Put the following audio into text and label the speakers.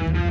Speaker 1: Música